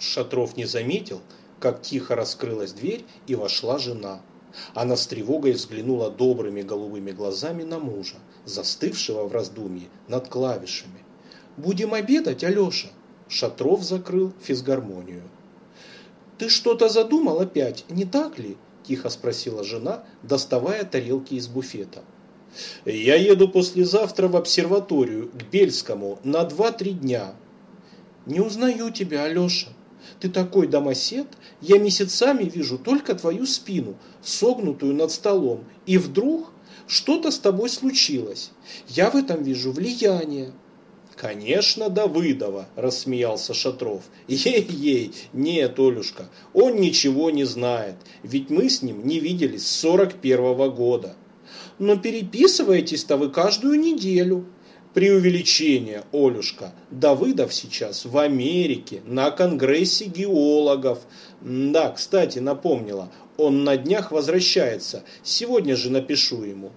Шатров не заметил, как тихо раскрылась дверь и вошла жена. Она с тревогой взглянула добрыми голубыми глазами на мужа, застывшего в раздумье над клавишами. «Будем обедать, Алеша?» Шатров закрыл физгармонию. «Ты что-то задумал опять, не так ли?» – тихо спросила жена, доставая тарелки из буфета. «Я еду послезавтра в обсерваторию к Бельскому на два-три дня». «Не узнаю тебя, Алеша. Ты такой домосед, я месяцами вижу только твою спину, согнутую над столом, и вдруг что-то с тобой случилось. Я в этом вижу влияние». «Конечно, Давыдова», – рассмеялся Шатров. «Ей-ей, нет, Олюшка, он ничего не знает, ведь мы с ним не виделись с сорок первого года». «Но переписываетесь-то вы каждую неделю», Преувеличение, Олюшка. Давыдов сейчас в Америке, на конгрессе геологов. Да, кстати, напомнила, он на днях возвращается. Сегодня же напишу ему.